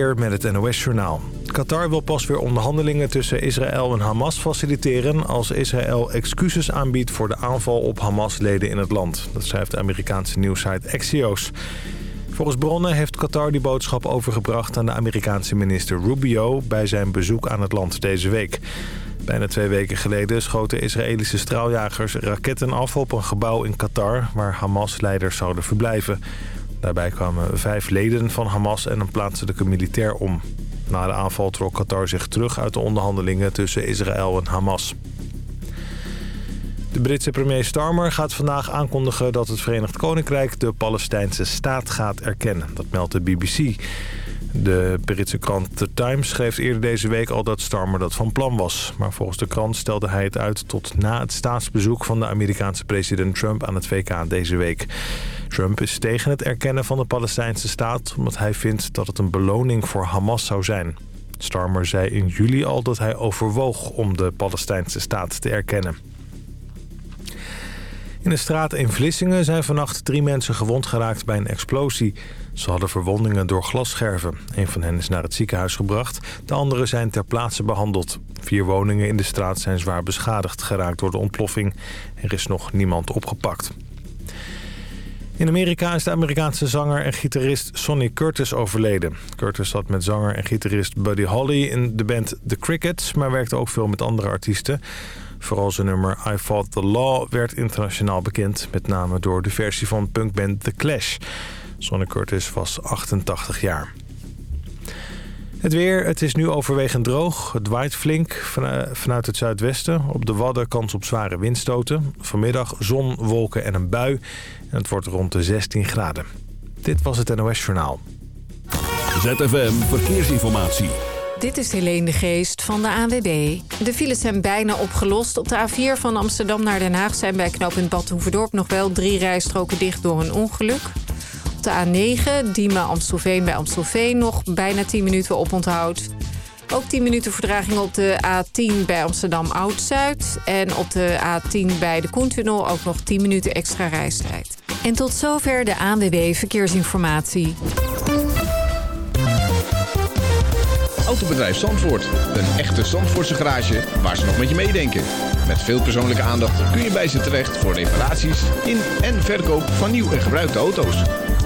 Met het NOS-journaal. Qatar wil pas weer onderhandelingen tussen Israël en Hamas faciliteren... als Israël excuses aanbiedt voor de aanval op Hamas-leden in het land. Dat schrijft de Amerikaanse nieuwsite Axios. Volgens bronnen heeft Qatar die boodschap overgebracht aan de Amerikaanse minister Rubio... bij zijn bezoek aan het land deze week. Bijna twee weken geleden schoten Israëlische straaljagers raketten af op een gebouw in Qatar... waar Hamas-leiders zouden verblijven. Daarbij kwamen vijf leden van Hamas en een plaatselijke militair om. Na de aanval trok Qatar zich terug uit de onderhandelingen tussen Israël en Hamas. De Britse premier Starmer gaat vandaag aankondigen dat het Verenigd Koninkrijk de Palestijnse staat gaat erkennen. Dat meldt de BBC. De Britse krant The Times schreef eerder deze week al dat Starmer dat van plan was. Maar volgens de krant stelde hij het uit tot na het staatsbezoek van de Amerikaanse president Trump aan het VK deze week. Trump is tegen het erkennen van de Palestijnse staat... omdat hij vindt dat het een beloning voor Hamas zou zijn. Starmer zei in juli al dat hij overwoog om de Palestijnse staat te erkennen. In de straat in Vlissingen zijn vannacht drie mensen gewond geraakt bij een explosie. Ze hadden verwondingen door glasscherven. Een van hen is naar het ziekenhuis gebracht. De anderen zijn ter plaatse behandeld. Vier woningen in de straat zijn zwaar beschadigd geraakt door de ontploffing. Er is nog niemand opgepakt. In Amerika is de Amerikaanse zanger en gitarist Sonny Curtis overleden. Curtis zat met zanger en gitarist Buddy Holly in de band The Crickets... maar werkte ook veel met andere artiesten. Vooral zijn nummer I Fought The Law werd internationaal bekend... met name door de versie van punkband The Clash. Sonny Curtis was 88 jaar. Het weer, het is nu overwegend droog. Het waait flink vanuit het zuidwesten. Op de Wadden kans op zware windstoten. Vanmiddag zon, wolken en een bui. En het wordt rond de 16 graden. Dit was het NOS Journaal. ZFM Verkeersinformatie. Dit is Helene de Geest van de ANWB. De files zijn bijna opgelost. Op de A4 van Amsterdam naar Den Haag zijn bij knooppunt Bad Hoeverdorp... nog wel drie rijstroken dicht door een ongeluk. Op de A9, Diemen-Amstelveen bij Amstelveen... nog bijna 10 minuten oponthoud. Ook 10 minuten verdraging op de A10 bij Amsterdam Oud-Zuid. En op de A10 bij de Koentunnel ook nog 10 minuten extra reistijd. En tot zover de ANWB Verkeersinformatie. Autobedrijf Zandvoort. Een echte Zandvoortse garage waar ze nog met je meedenken. Met veel persoonlijke aandacht kun je bij ze terecht voor reparaties in en verkoop van nieuw en gebruikte auto's.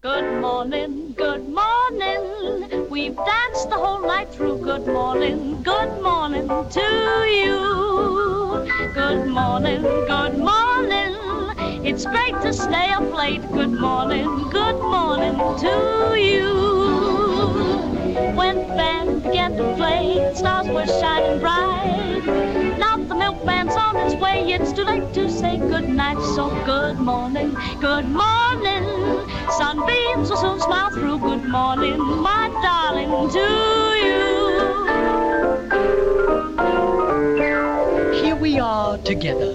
Good morning, good morning. We've danced the whole night through. Good morning, good morning to you. Good morning, good morning. It's great to stay up late. Good morning, good morning to you. When band began to play, the stars were shining bright. Now the milkman's on his way, it's too late to say goodnight. So good morning, good morning. Sunbeams will soon smile through. Good morning, my darling, to you. Here we are together,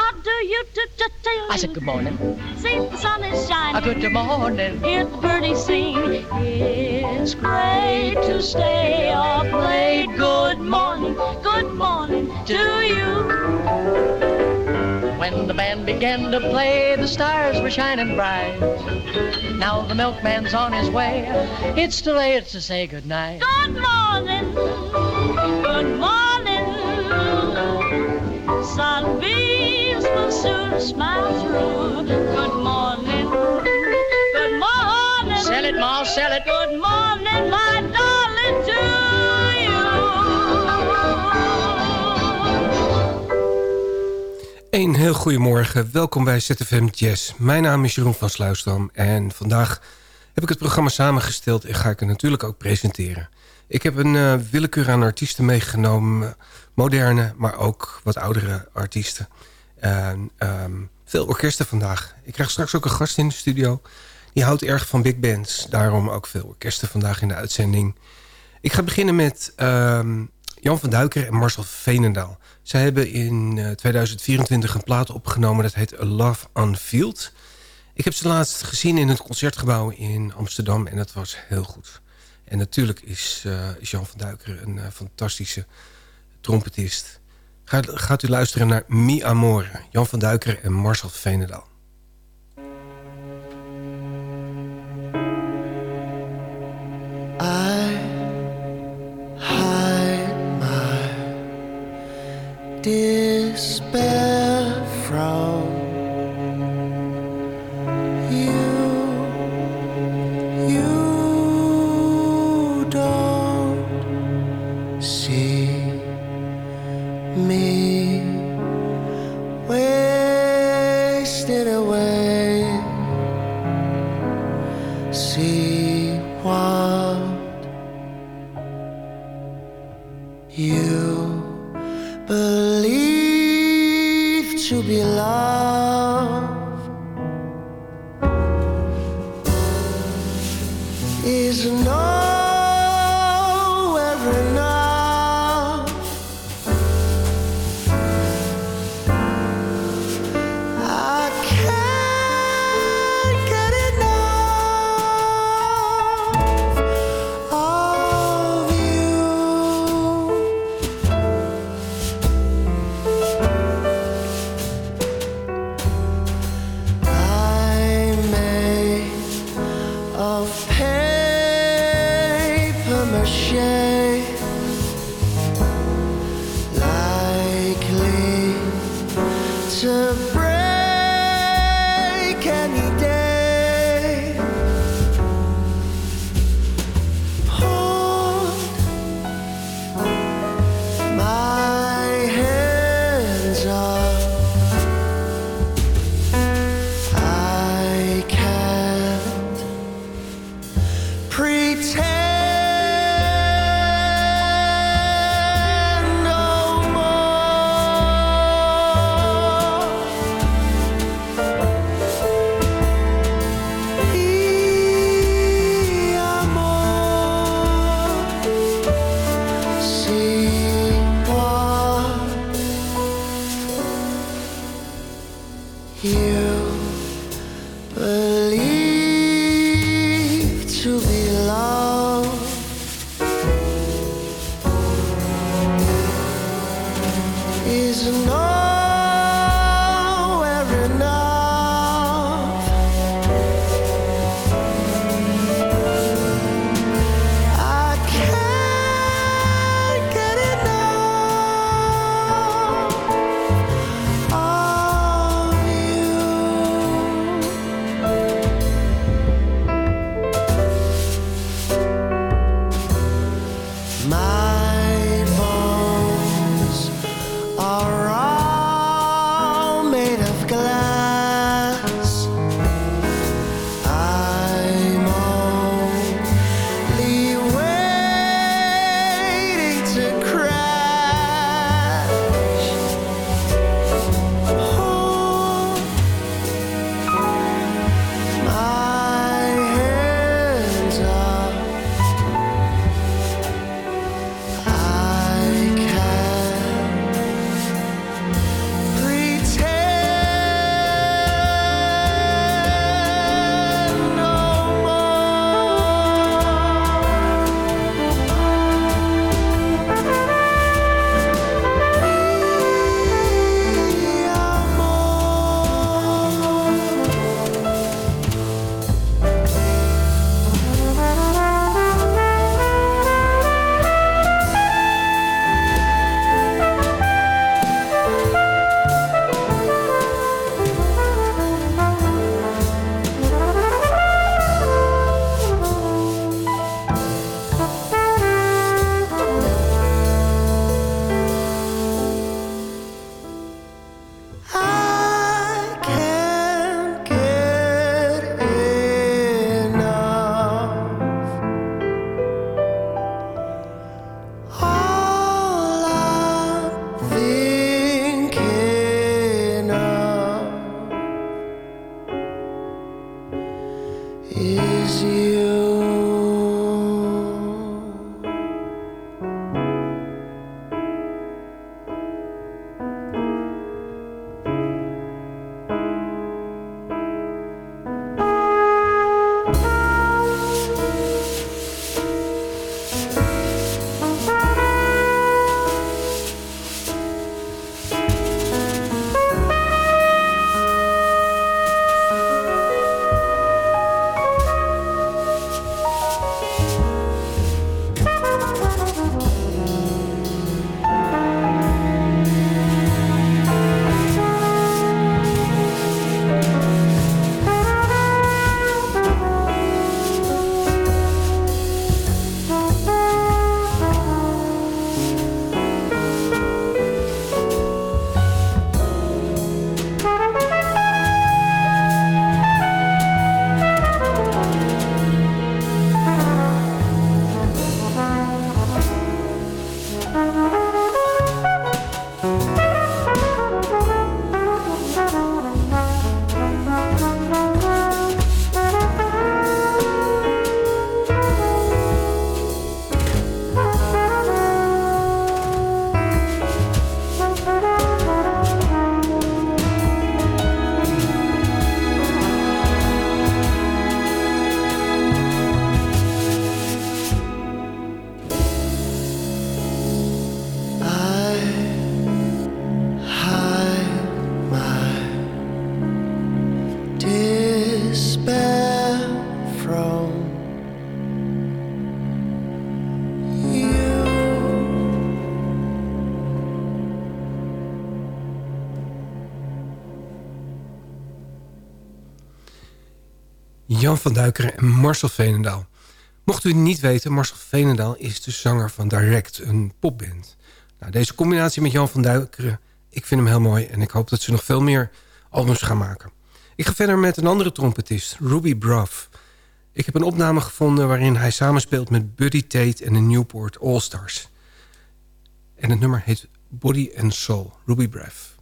I said good morning. See the sun is shining. A good morning. Hear the birdies sing. It's great to stay up late. Good morning. Good morning to you. When the band began to play, the stars were shining bright. Now the milkman's on his way. It's too late to say good night. Good morning. Good morning. Sunbeams will soon smile through. Good morning, good morning. Sell it, Ma, it. Good morning, my darling, to you. Een heel goedemorgen, welkom bij ZFM Jazz. Mijn naam is Jeroen van Sluisdam en vandaag heb ik het programma samengesteld... en ga ik het natuurlijk ook presenteren. Ik heb een eh, willekeur aan artiesten meegenomen. Moderne, maar ook wat oudere artiesten. En, um, veel orkesten vandaag. Ik krijg straks ook een gast in de studio. Die houdt erg van big bands, daarom ook veel orkesten vandaag in de uitzending. Ik ga beginnen met um, Jan van Duiker en Marcel Veenendaal. Zij hebben in 2024 eh, een plaat opgenomen. Dat heet A Love Unfield. Ik heb ze laatst gezien in het Concertgebouw in Amsterdam. En dat was heel goed. En natuurlijk is, uh, Jan van Duiker een uh, fantastische trompetist. Gaat, gaat u luisteren naar Mi Amore. Jan van Duiker en Marcel Veenendaal. despair Jan van Duikeren en Marcel Veenendaal. Mocht u het niet weten, Marcel Veenendaal is de zanger van Direct, een popband. Nou, deze combinatie met Jan van Duikeren, ik vind hem heel mooi... en ik hoop dat ze nog veel meer albums gaan maken. Ik ga verder met een andere trompetist, Ruby Bruff. Ik heb een opname gevonden waarin hij samenspeelt met Buddy Tate en de Newport All Stars. En het nummer heet Body and Soul, Ruby Bruff.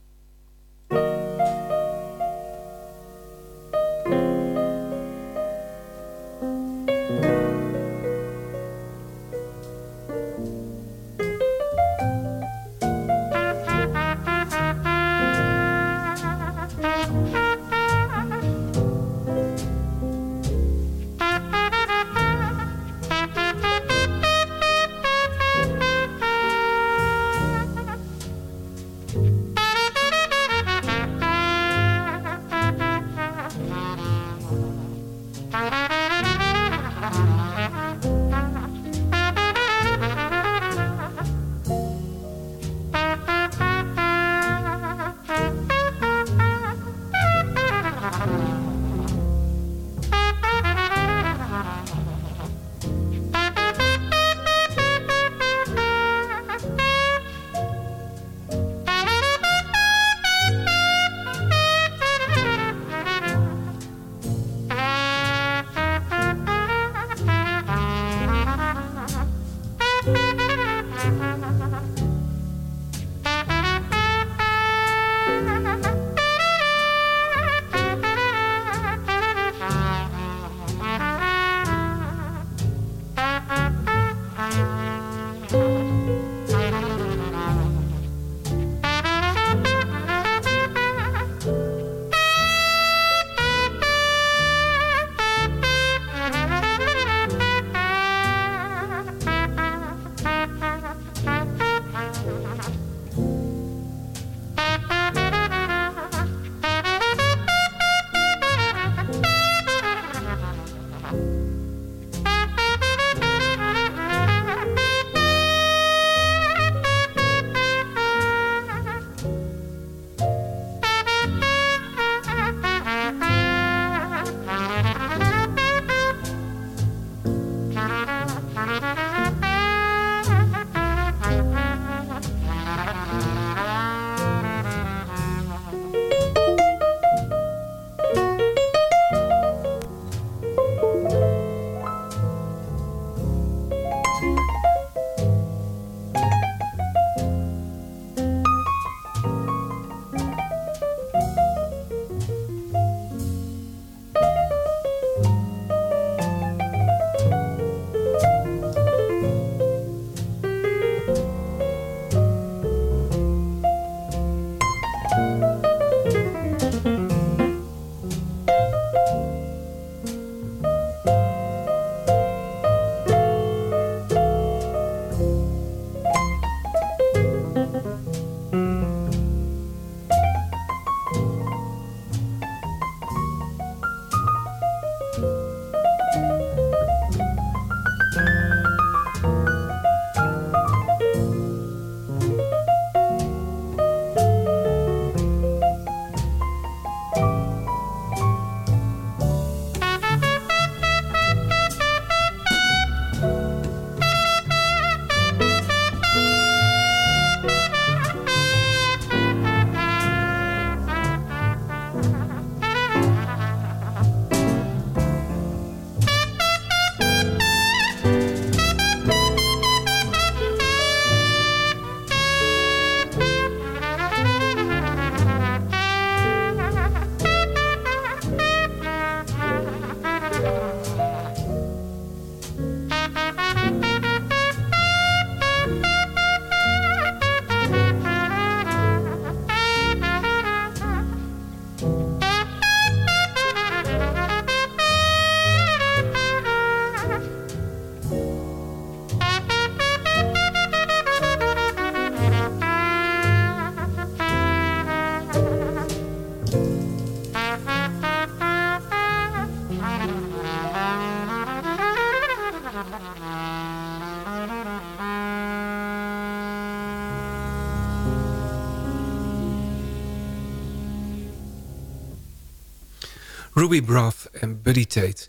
Ruby Braff en Buddy Tate.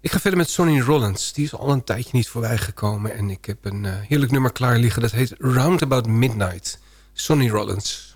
Ik ga verder met Sonny Rollins. Die is al een tijdje niet voorbij gekomen. En ik heb een uh, heerlijk nummer klaar liggen. Dat heet Roundabout Midnight. Sonny Rollins.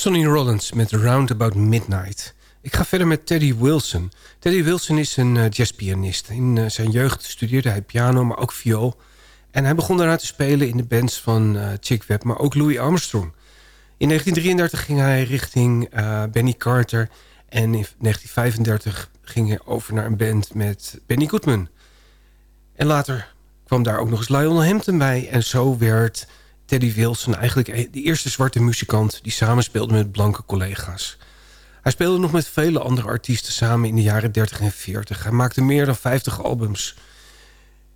Sonny Rollins met Round About Midnight. Ik ga verder met Teddy Wilson. Teddy Wilson is een uh, jazzpianist. In uh, zijn jeugd studeerde hij piano, maar ook viool. En hij begon daarna te spelen in de bands van uh, Chick Webb, maar ook Louis Armstrong. In 1933 ging hij richting Benny Carter. En in 1935 ging hij over naar een band met Benny Goodman. En later kwam daar ook nog eens Lionel Hampton bij. En zo werd Teddy Wilson eigenlijk de eerste zwarte muzikant... die samenspeelde met blanke collega's. Hij speelde nog met vele andere artiesten samen in de jaren 30 en 40. Hij maakte meer dan 50 albums.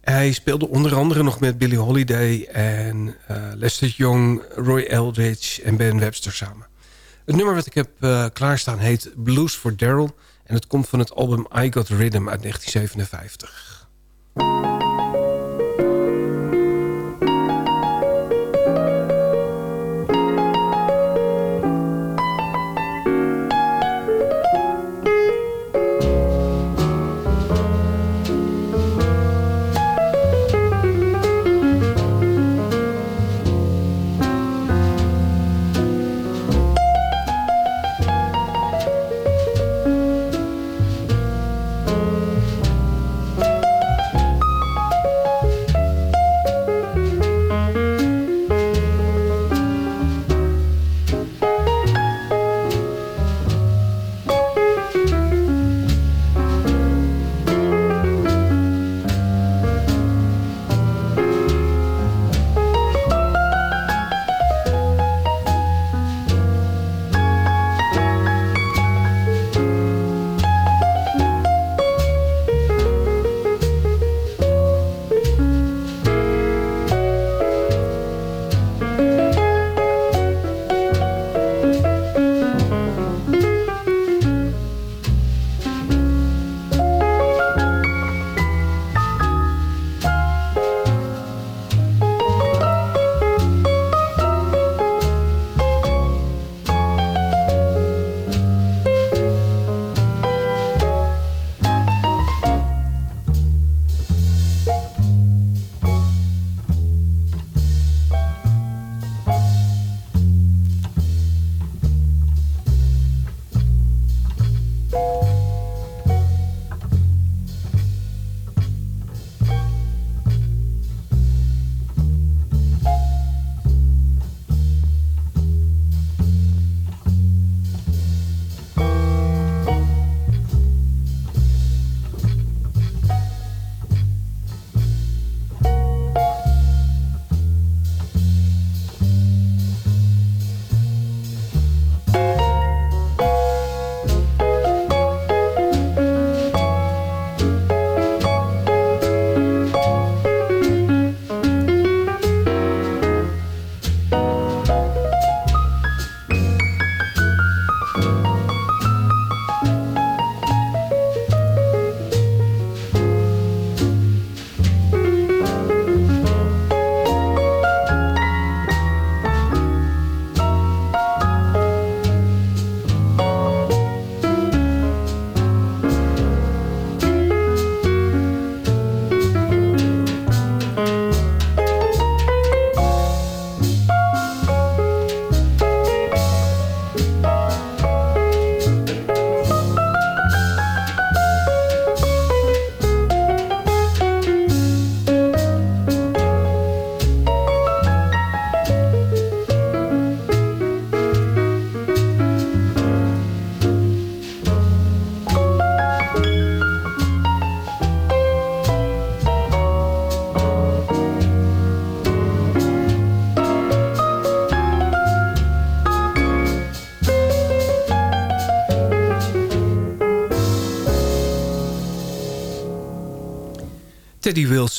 Hij speelde onder andere nog met Billie Holiday en uh, Lester Young, Roy Eldridge en Ben Webster samen. Het nummer wat ik heb uh, klaarstaan heet Blues for Daryl... en het komt van het album I Got Rhythm uit 1957.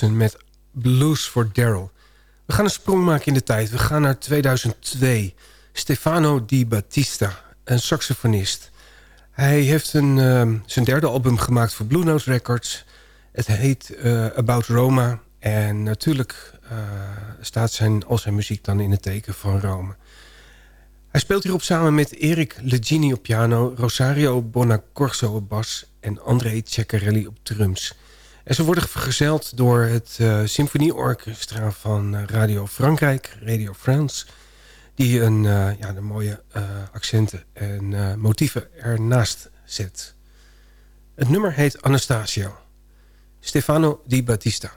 Met Blues for Daryl. We gaan een sprong maken in de tijd. We gaan naar 2002. Stefano Di Battista, een saxofonist. Hij heeft een, uh, zijn derde album gemaakt voor Blue Note Records. Het heet uh, About Roma. En natuurlijk uh, staat zijn, al zijn muziek dan in het teken van Rome. Hij speelt hierop samen met Erik Legini op piano... Rosario Bonacorso op bas en André Ceccarelli op drums... En ze worden vergezeld door het uh, symfonieorchestra van eh, Radio Frankrijk, Radio France... die een, eh, ja, de mooie eh, accenten en eh, motieven ernaast zet. Het nummer heet Anastasio. Stefano Di Battista.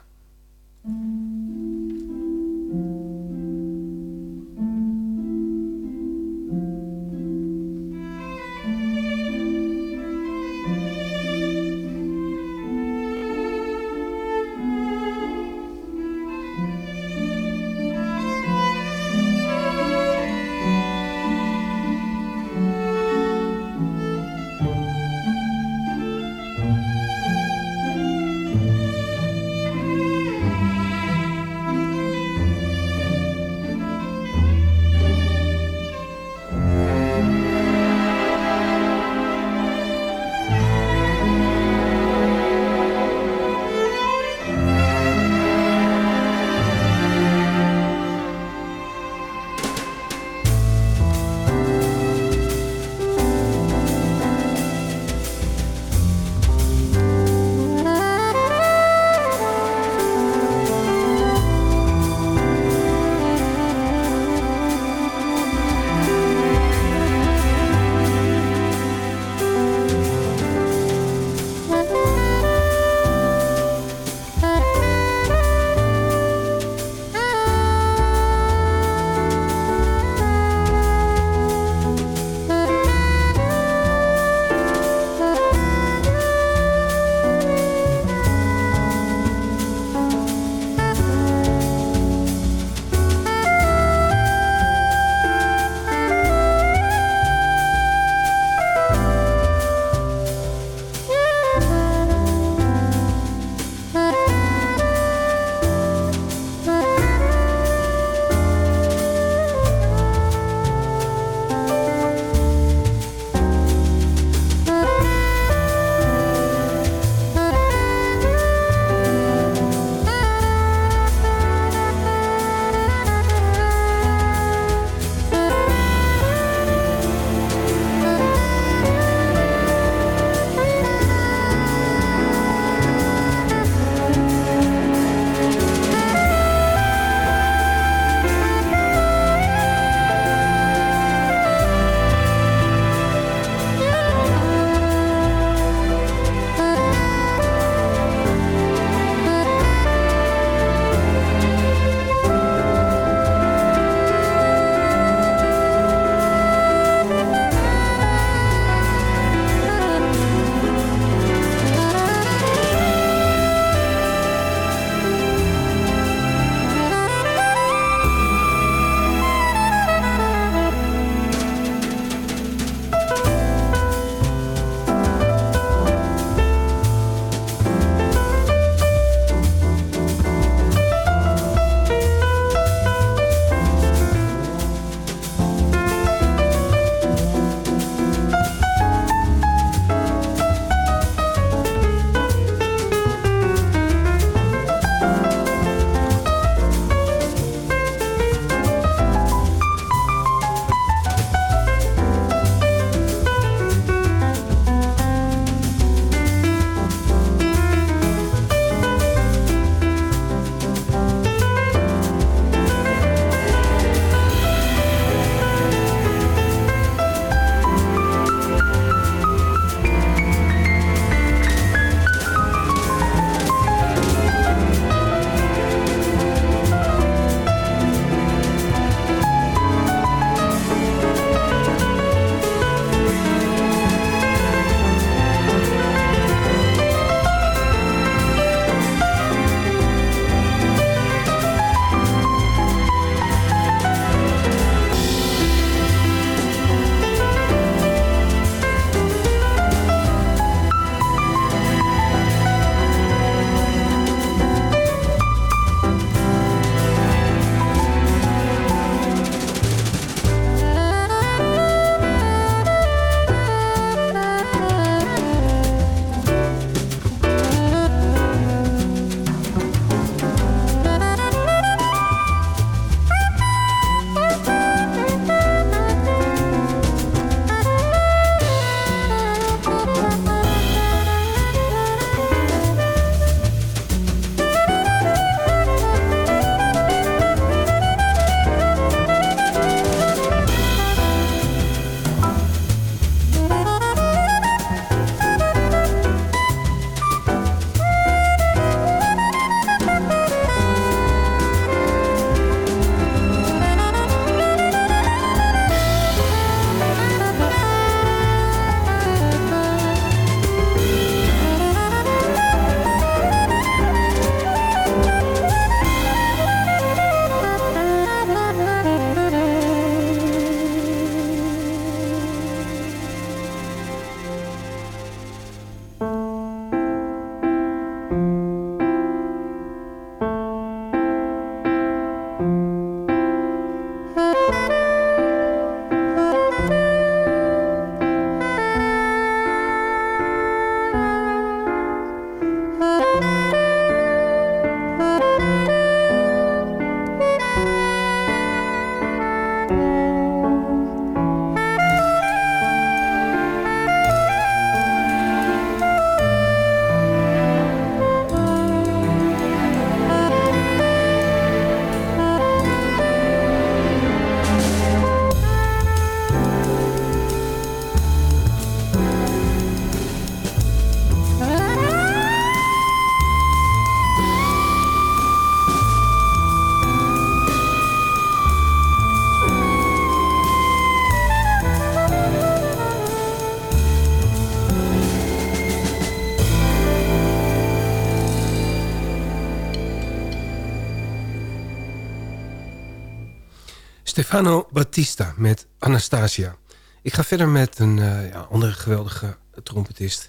Stefano Battista met Anastasia. Ik ga verder met een uh, ja, andere geweldige trompetist.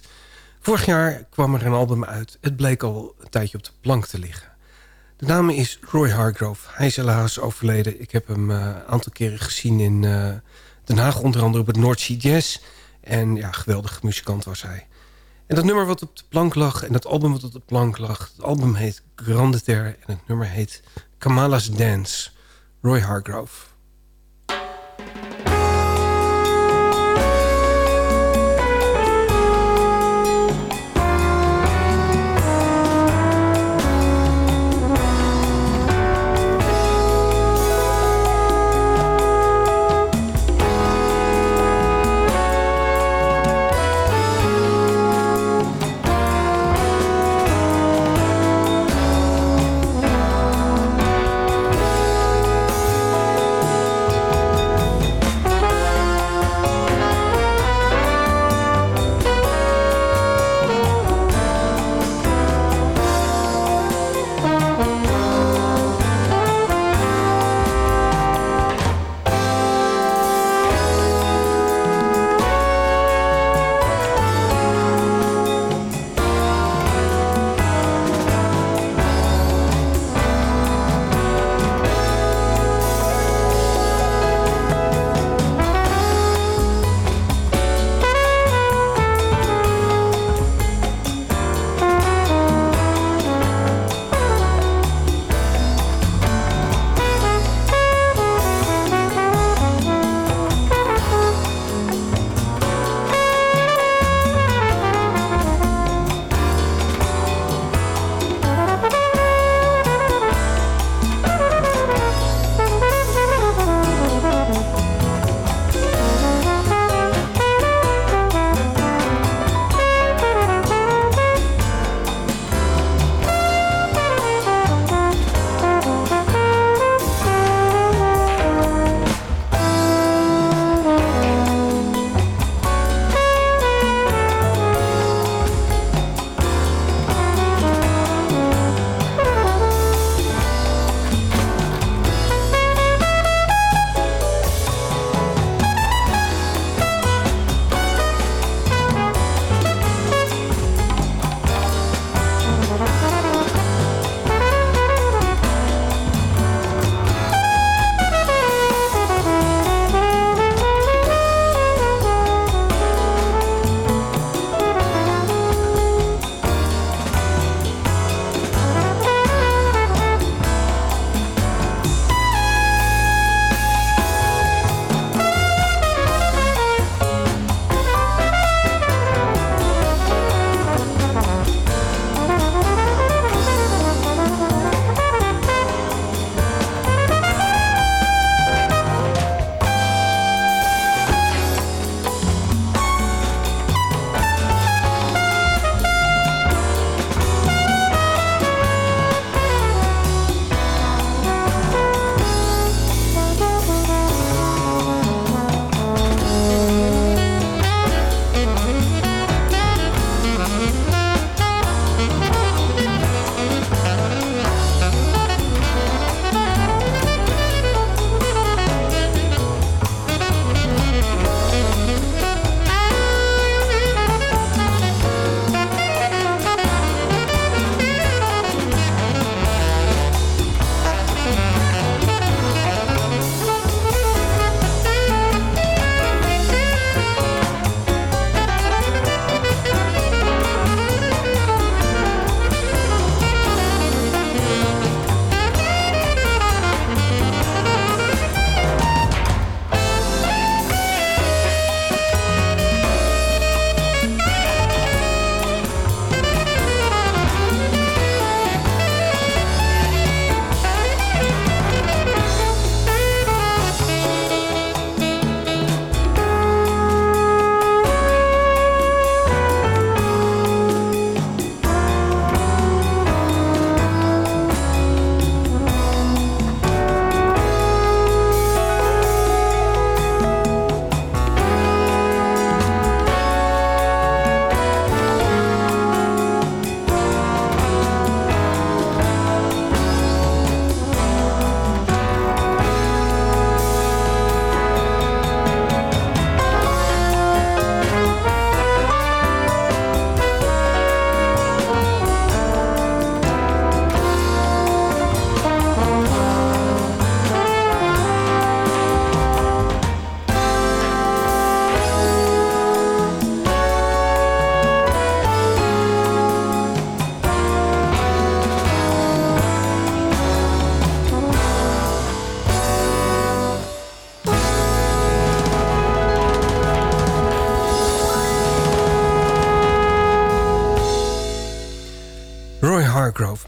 Vorig jaar kwam er een album uit. Het bleek al een tijdje op de plank te liggen. De naam is Roy Hargrove. Hij is helaas overleden. Ik heb hem uh, een aantal keren gezien in uh, Den Haag. Onder andere op het North Jazz. En ja, geweldige muzikant was hij. En dat nummer wat op de plank lag en dat album wat op de plank lag... het album heet Grande Terre en het nummer heet Kamala's Dance. Roy Hargrove.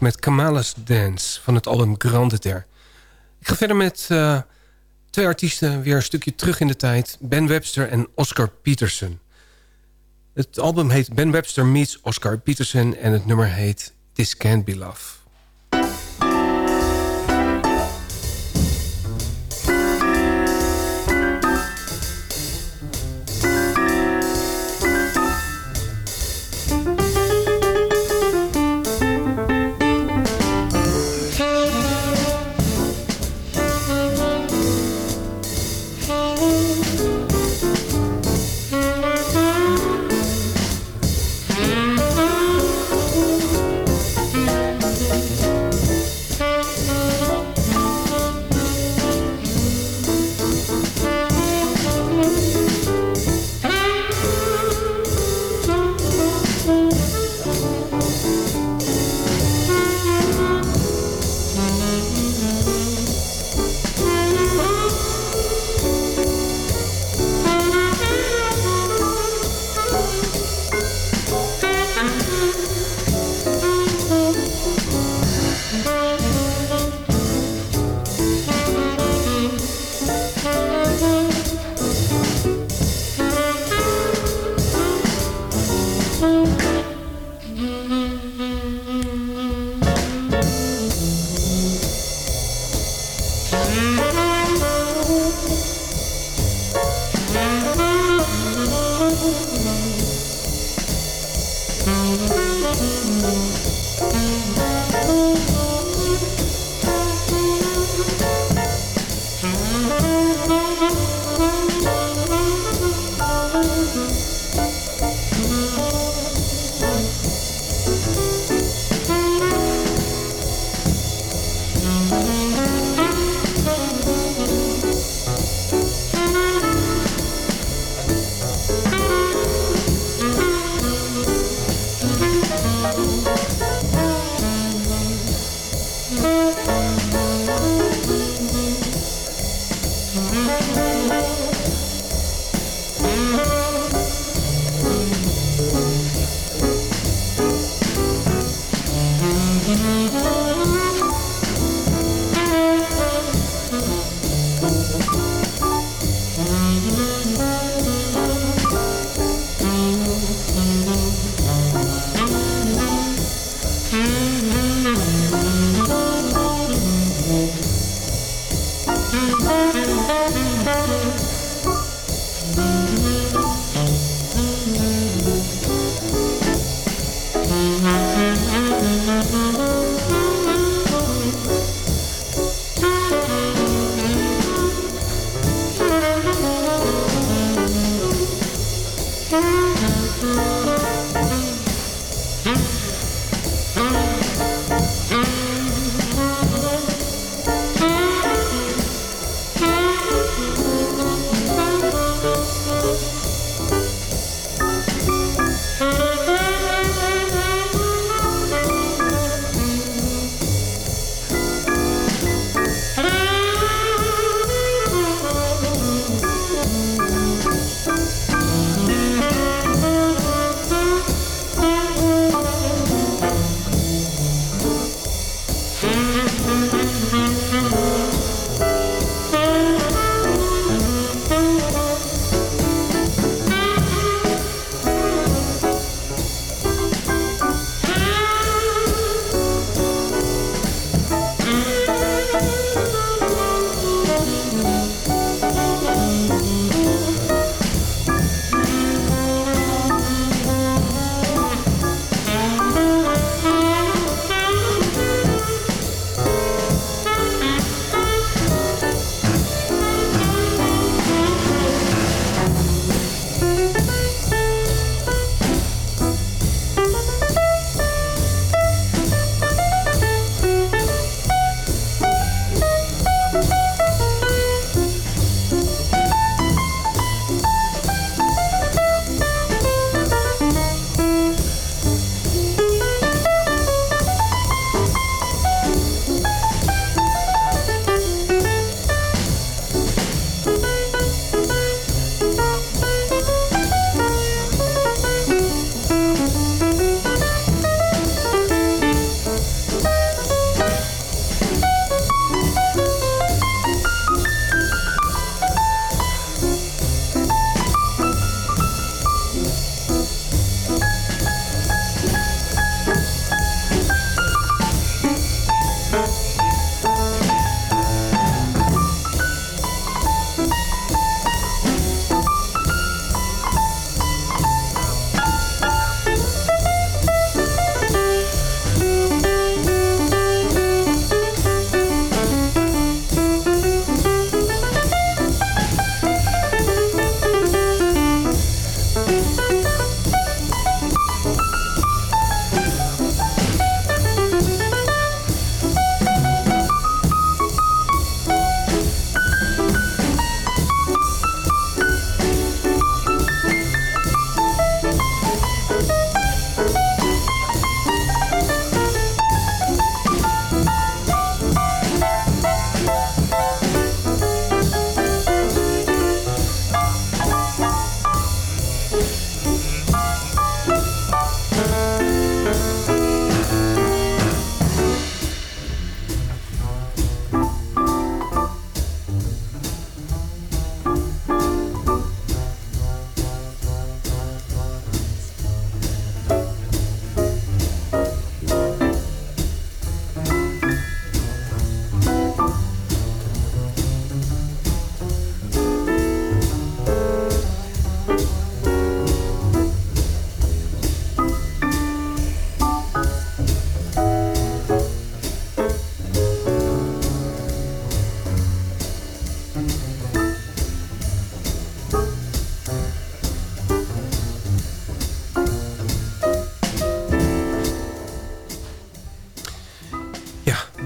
Met Kamala's Dance van het album Grande Terre. Ik ga verder met uh, twee artiesten weer een stukje terug in de tijd. Ben Webster en Oscar Peterson. Het album heet Ben Webster Meets Oscar Peterson en het nummer heet This Can't Be Love.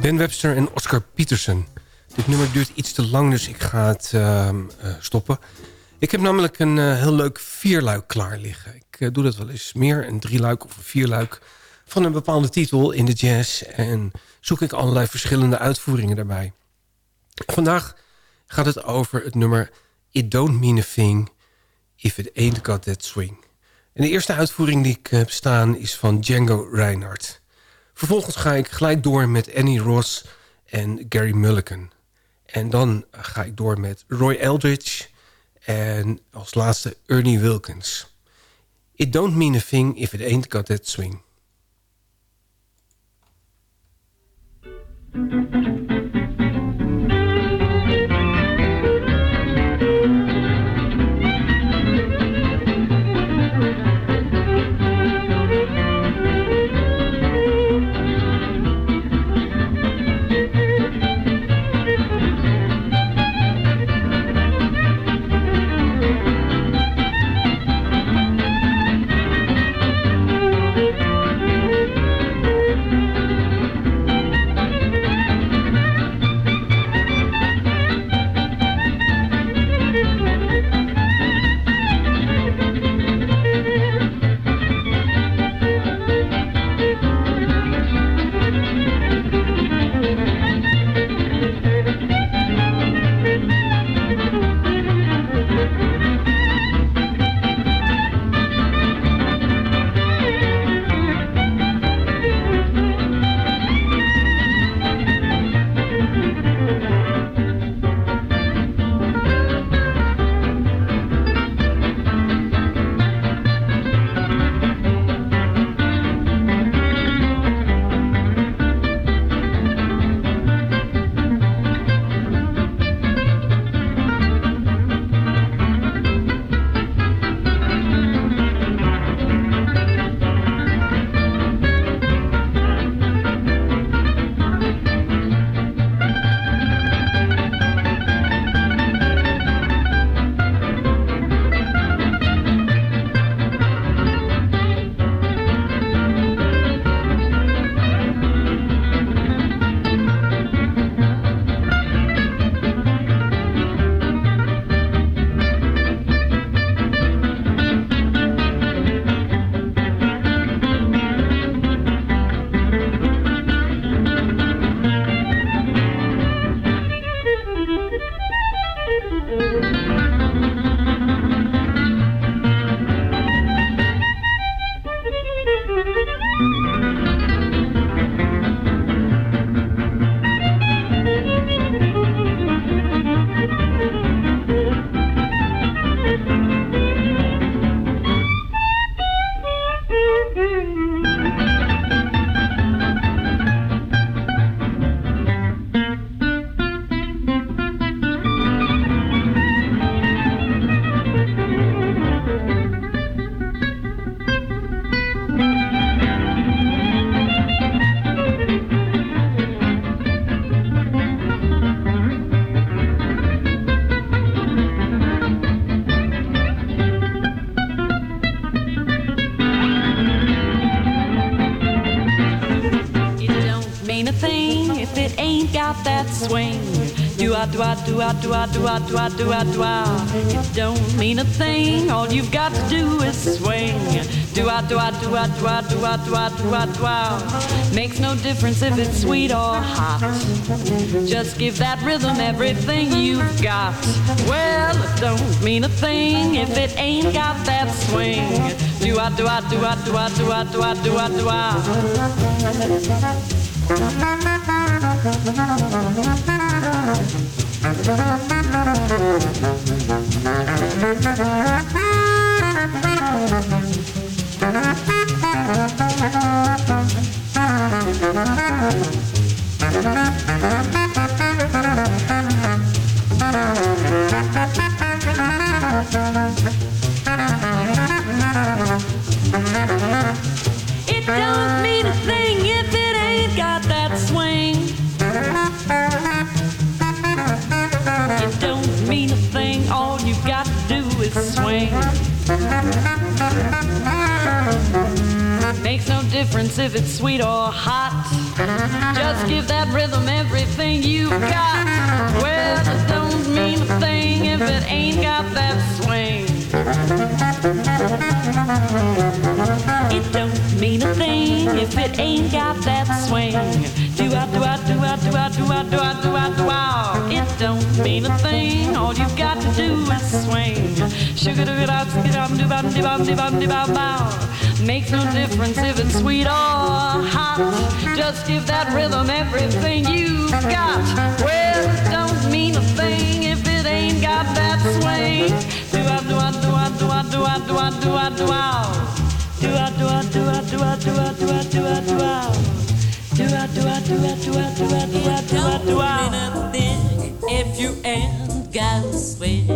Ben Webster en Oscar Peterson. Dit nummer duurt iets te lang, dus ik ga het ehm, eh, stoppen. Ik heb namelijk een eh, heel leuk vierluik klaar liggen. Ik eh, doe dat wel eens meer, een drieluik of een vierluik... van een bepaalde titel in de jazz. En zoek ik allerlei verschillende uitvoeringen daarbij. Vandaag gaat het over het nummer It Don't Mean a Thing If It Ain't Got That Swing. En de eerste uitvoering die ik heb staan is van Django Reinhardt. Vervolgens ga ik gelijk door met Annie Ross en Gary Mulligan. En dan ga ik door met Roy Eldridge en als laatste Ernie Wilkins. It don't mean a thing if it ain't got that swing. Do I do I do I do I do I do I do I? It don't mean a thing. All you've got to do is swing. Do I do I do I do I do I do I do I do I? Makes no difference if it's sweet or hot. Just give that rhythm everything you've got. Well, it don't mean a thing if it ain't got that swing. Do I do I do I do I do I do I do I do I? It don't mean Makes no difference if it's sweet or hot. Just give that rhythm everything you've got. Well, it don't mean a thing if it ain't got that swing. It don't mean a thing if it ain't got that swing. Do I do I do I do I do I do I do I do I? It don't mean a thing. All you've got to do is swing. Sugar do it out, do bum do bum do bum do bum do bum bum. Makes no difference if it's sweet or hot. Just give that rhythm everything you've got. Well, it don't mean a thing if it ain't got that swing. Do I do I do I do I do I do I do I do I do I do I do I do I do I do I do I do I if you ain't got a swing.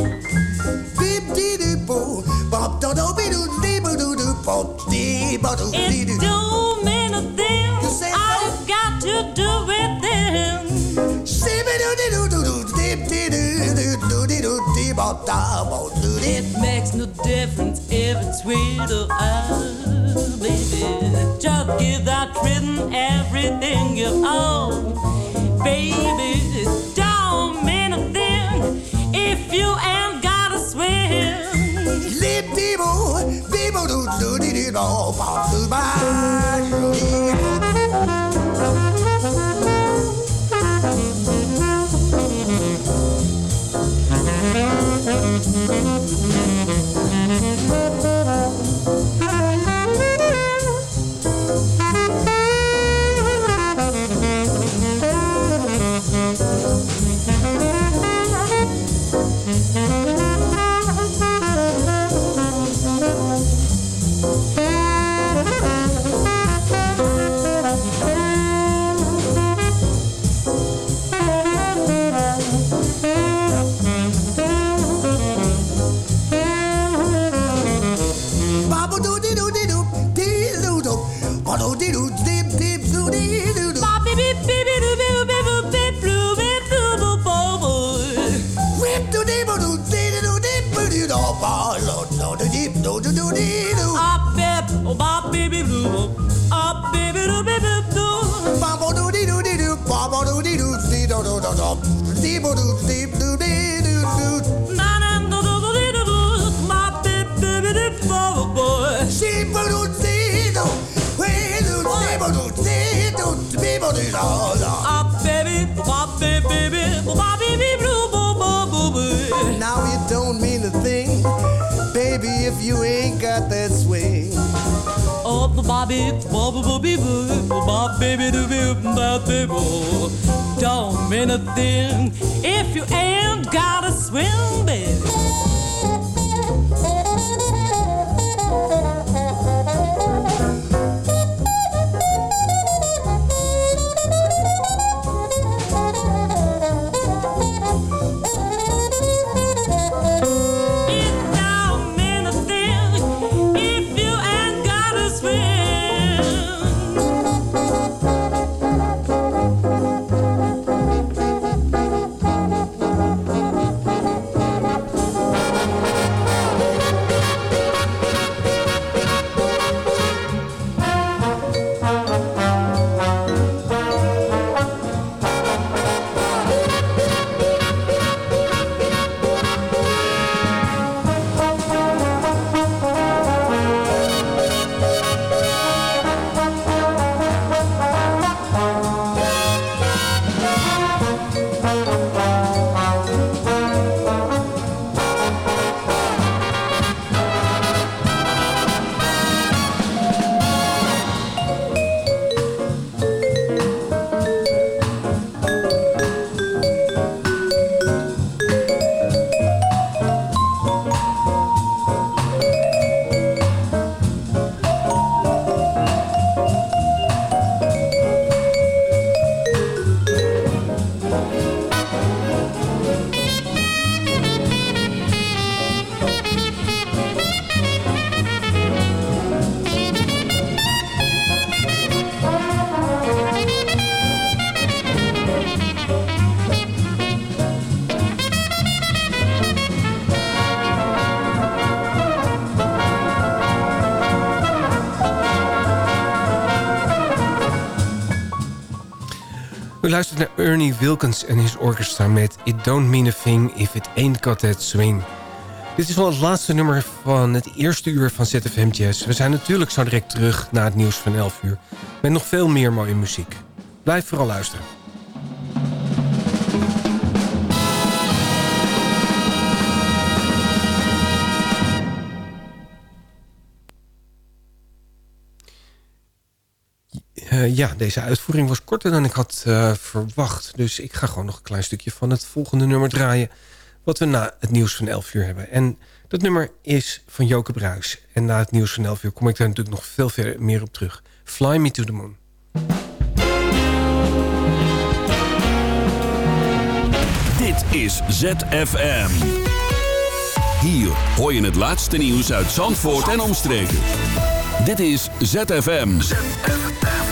Beep dee dee boo, bop do be dee boo doo doo dee ba doo dee It don't mean a thing. Got to do with them. Me doo dee doo doo doo dee dee doo doo doo dee doo dee bop da bop doo dee. It makes no difference if it's sweet or oh, baby. Just give that rhythm everything you own, baby. It don't mean a thing if you ain't got a swing. Lip dee boo, dee boo doo doo dee dee bop bop doo ba doo dee. Doo doo doo dee doo. Bop doo dee doo dee doo, bop doo dee doo dee doo doo doo doo. Dee boo doo dee doo dee doo doo. Boo doo dee doo. Wee doo dee boo doo dee doo dee boo dee doo doo. If you ain't got that swing. Oh, Bobby, Bobby, Bobby, Bobby, don't mean a thing if you ain't got a swing, baby. Luistert naar Ernie Wilkins en his orchestra met It Don't Mean a Thing If It Ain't Got That Swing. Dit is wel het laatste nummer van het eerste uur van ZFM. We zijn natuurlijk zo direct terug na het nieuws van 11 uur. Met nog veel meer mooie muziek. Blijf vooral luisteren. Uh, ja, deze uitvoering was korter dan ik had uh, verwacht. Dus ik ga gewoon nog een klein stukje van het volgende nummer draaien... wat we na het nieuws van 11 uur hebben. En dat nummer is van Joke Bruis. En na het nieuws van 11 uur kom ik daar natuurlijk nog veel verder meer op terug. Fly Me to the Moon. Dit is ZFM. Hier hoor je het laatste nieuws uit Zandvoort en omstreken. Dit is ZFM. ZFM.